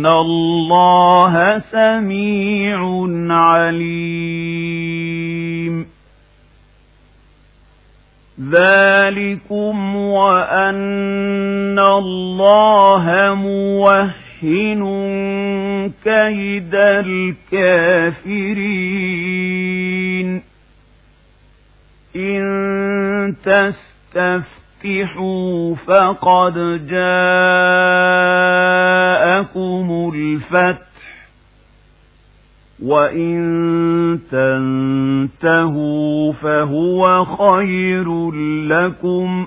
إن الله سميع عليم ذلكم وأن الله موهن كيد الكافرين إن تستفتحوا فقد جاءكم الفتح وَإِن تَنْتَهُوا فَهُوَ خَيْرٌ لَكُمْ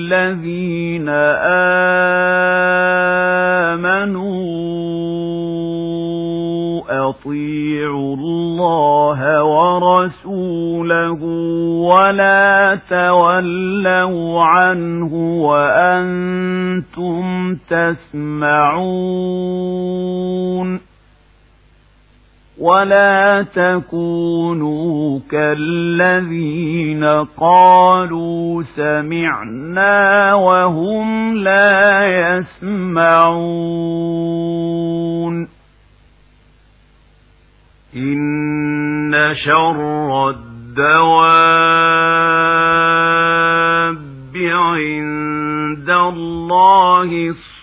الَّذِينَ آمَنُوا أَطِيعُوا اللَّهَ وَرَسُولَهُ وَلَا تَوَلَّوْا عَنْهُ وَأَنْتُمْ تَسْمَعُونَ ولا تكونوا كالذين قالوا سمعنا وهم لا يسمعون إن شر الدواب عند الله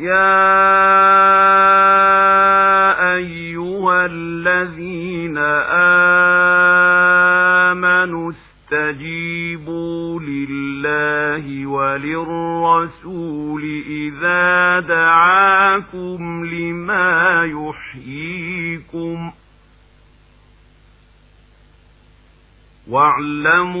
يا أيها الذين آمنوا استجيبوا لله وللرسول إذا دعاكم لما يحييكم واعلموا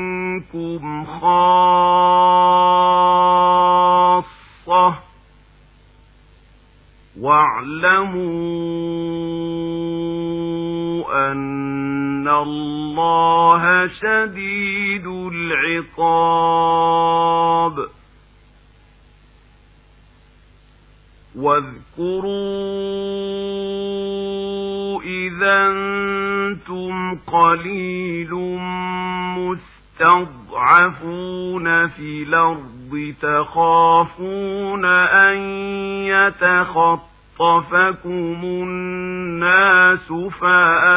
خاصة واعلموا أن الله شديد العقاب واذكروا إذا أنتم قليل مستضعفون في الأرض تخافون أن يتخطفكم الناس فآواكم.